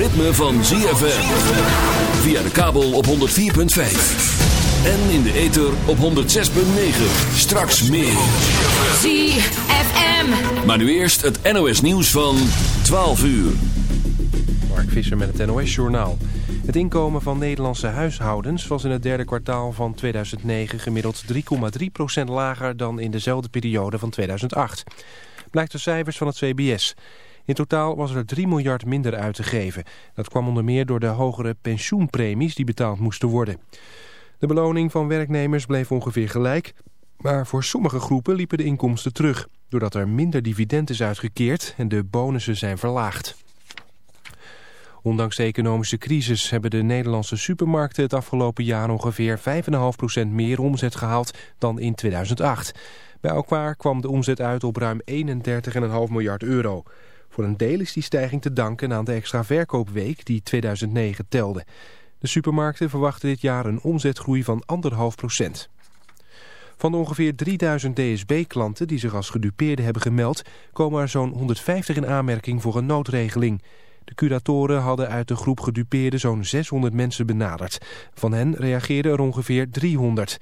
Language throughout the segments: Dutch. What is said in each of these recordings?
ritme van ZFM. Via de kabel op 104.5. En in de ether op 106.9. Straks meer. ZFM. Maar nu eerst het NOS nieuws van 12 uur. Mark Visser met het NOS Journaal. Het inkomen van Nederlandse huishoudens was in het derde kwartaal van 2009 gemiddeld 3,3% lager dan in dezelfde periode van 2008. Blijkt uit cijfers van het CBS. In totaal was er 3 miljard minder uit te geven. Dat kwam onder meer door de hogere pensioenpremies die betaald moesten worden. De beloning van werknemers bleef ongeveer gelijk, maar voor sommige groepen liepen de inkomsten terug, doordat er minder dividend is uitgekeerd en de bonussen zijn verlaagd. Ondanks de economische crisis hebben de Nederlandse supermarkten het afgelopen jaar ongeveer 5,5% meer omzet gehaald dan in 2008. Bij elkaar kwam de omzet uit op ruim 31,5 miljard euro. Voor een deel is die stijging te danken aan de extra verkoopweek die 2009 telde. De supermarkten verwachten dit jaar een omzetgroei van 1,5% Van de ongeveer 3000 DSB-klanten die zich als gedupeerden hebben gemeld... komen er zo'n 150 in aanmerking voor een noodregeling. De curatoren hadden uit de groep gedupeerden zo'n 600 mensen benaderd. Van hen reageerden er ongeveer 300.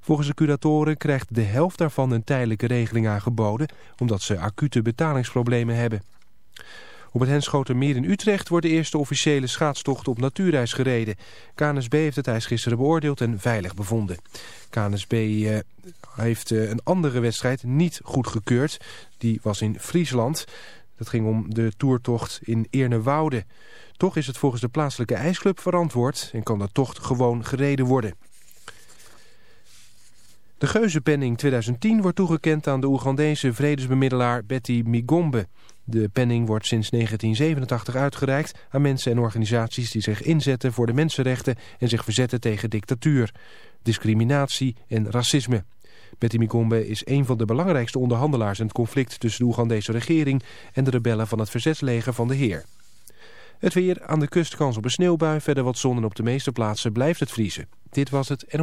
Volgens de curatoren krijgt de helft daarvan een tijdelijke regeling aangeboden... omdat ze acute betalingsproblemen hebben. Op het Henschotermeer in Utrecht wordt de eerste officiële schaatstocht op natuurreis gereden. KNSB heeft het ijs gisteren beoordeeld en veilig bevonden. KNSB eh, heeft eh, een andere wedstrijd niet goedgekeurd. Die was in Friesland. Dat ging om de toertocht in Eernewoude. Toch is het volgens de plaatselijke ijsclub verantwoord en kan de tocht gewoon gereden worden. De Geuzenpenning 2010 wordt toegekend aan de Oegandese vredesbemiddelaar Betty Migombe. De penning wordt sinds 1987 uitgereikt aan mensen en organisaties die zich inzetten voor de mensenrechten en zich verzetten tegen dictatuur, discriminatie en racisme. Betty Migombe is een van de belangrijkste onderhandelaars in het conflict tussen de Oegandese regering en de rebellen van het verzetsleger van de Heer. Het weer aan de kust kans op een sneeuwbui, verder wat zon en op de meeste plaatsen blijft het vriezen. Dit was het en...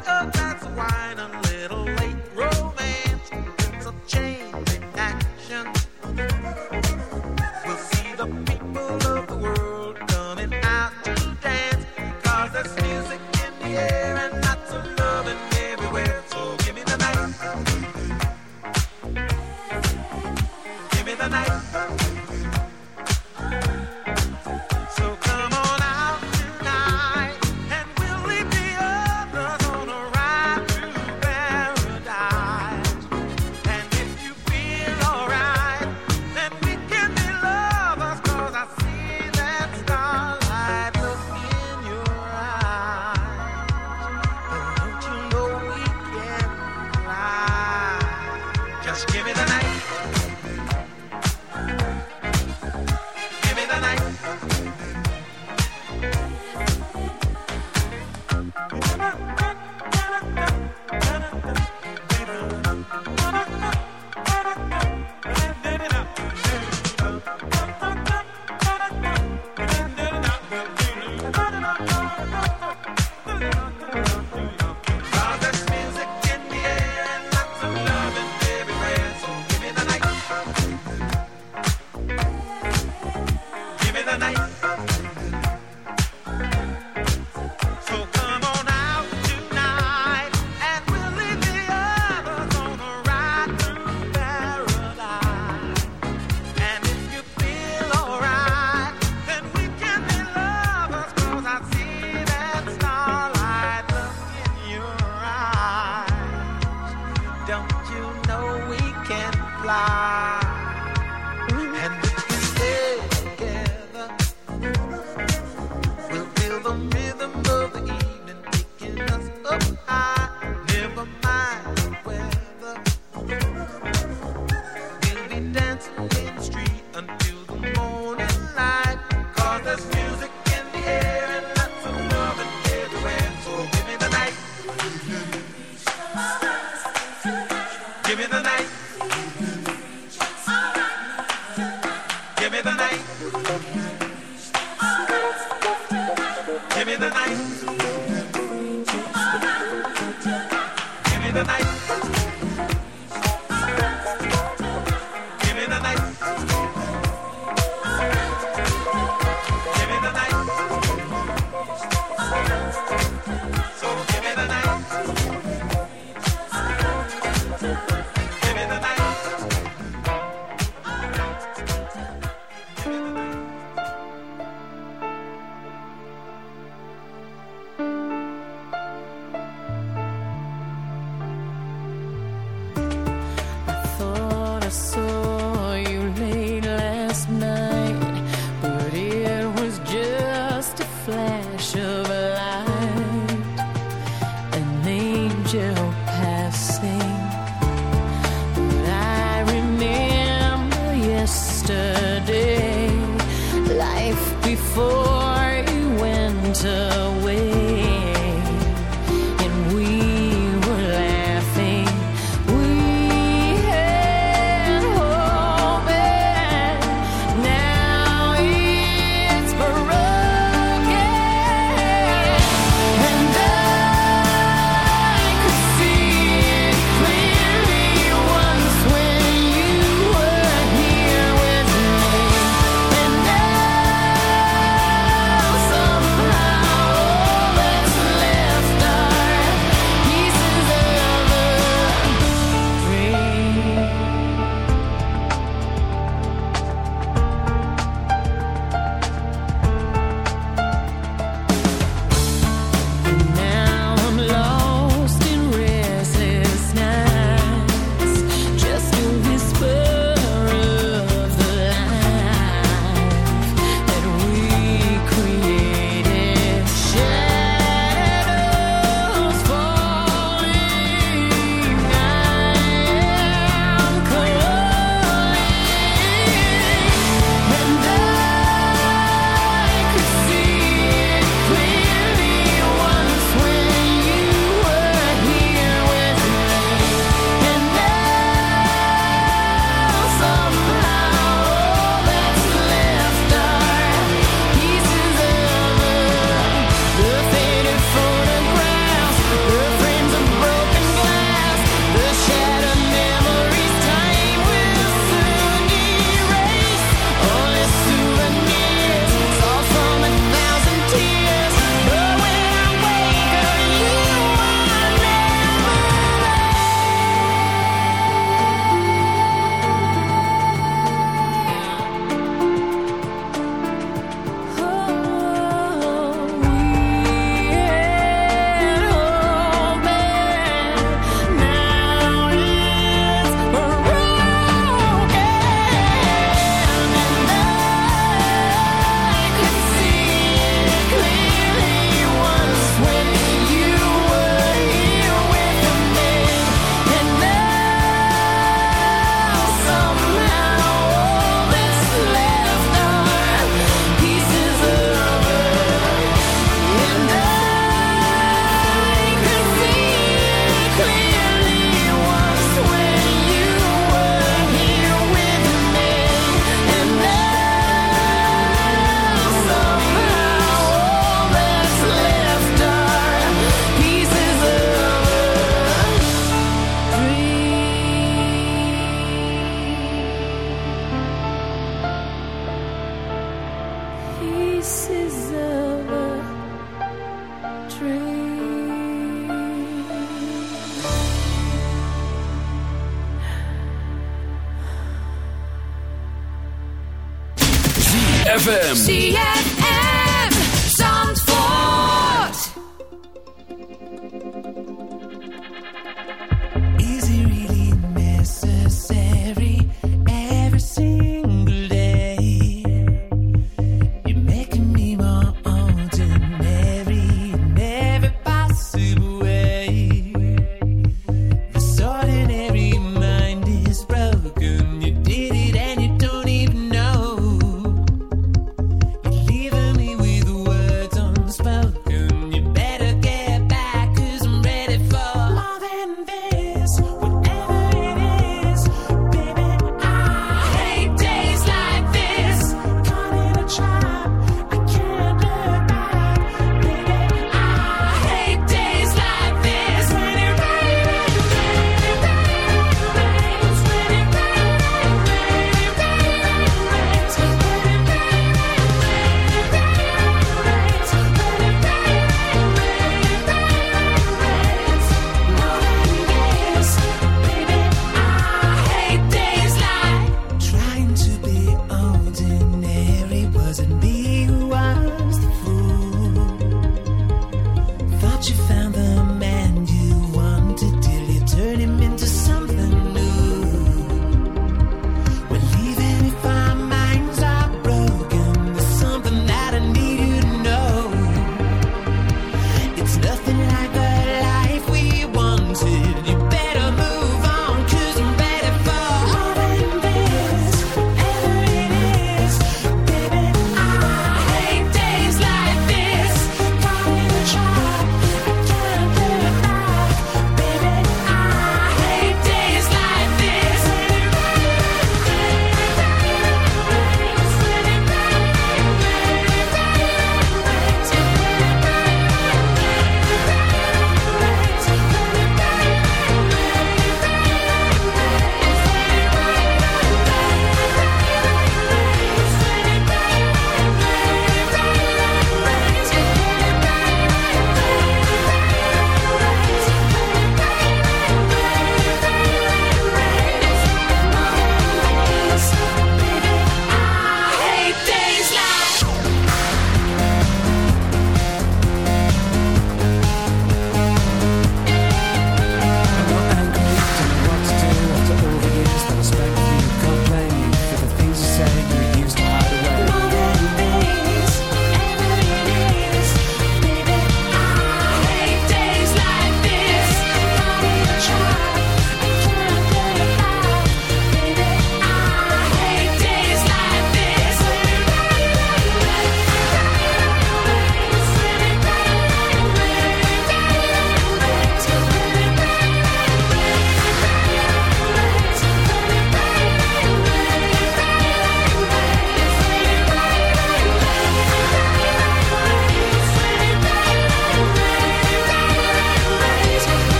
Drink up, that's wine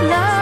love.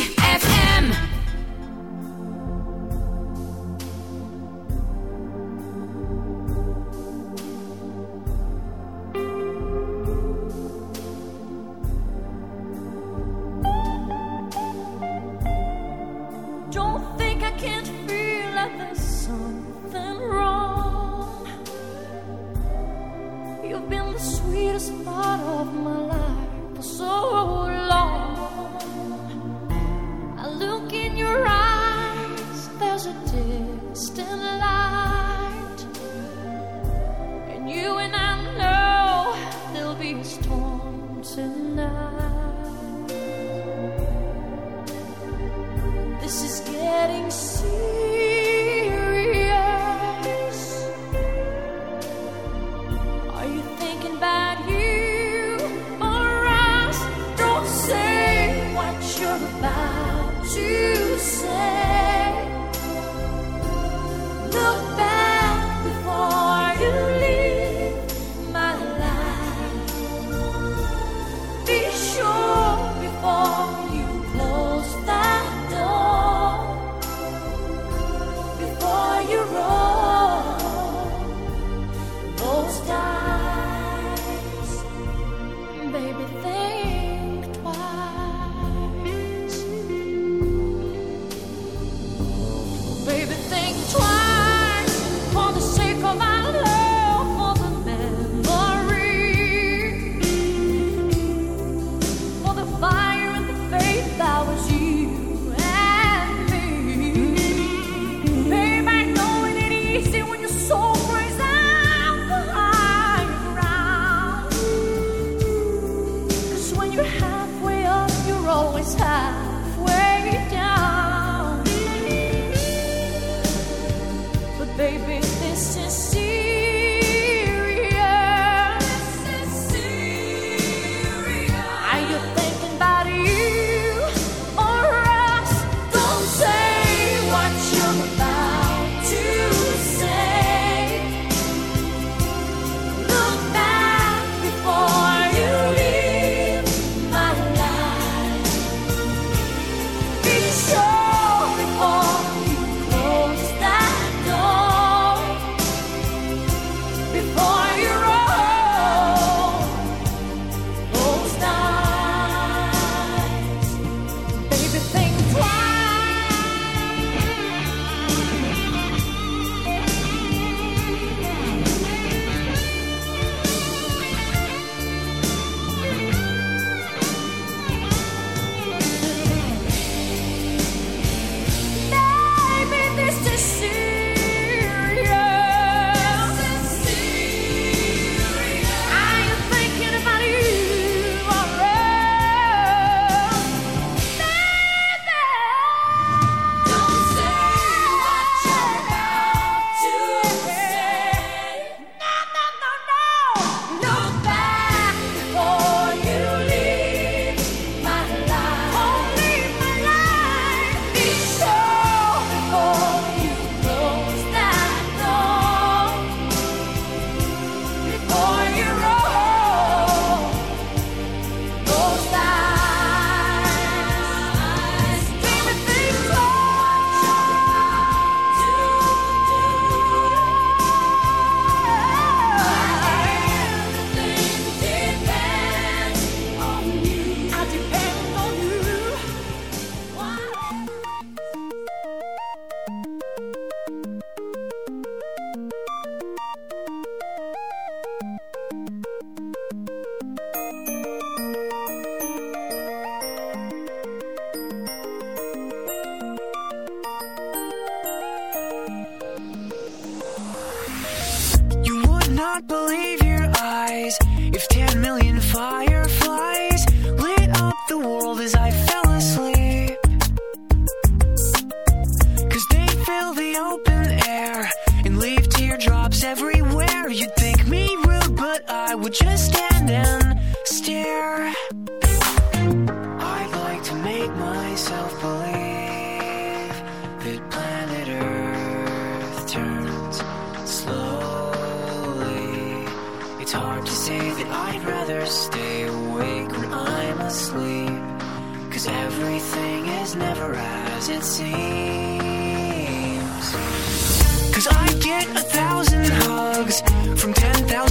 Cause I get a thousand hugs from 10,000 lightning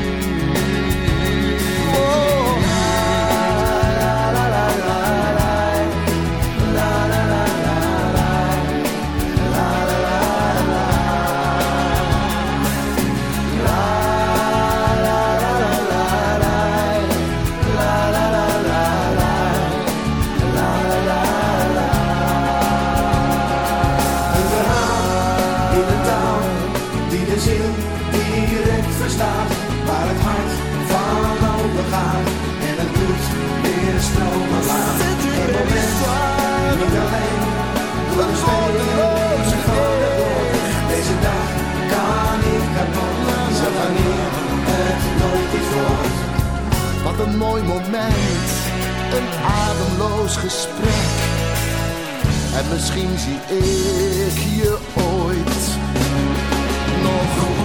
een ademloos gesprek. En misschien zie ik je ooit nog terug.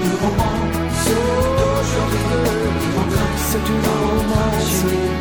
du roman, c'est une nou romance.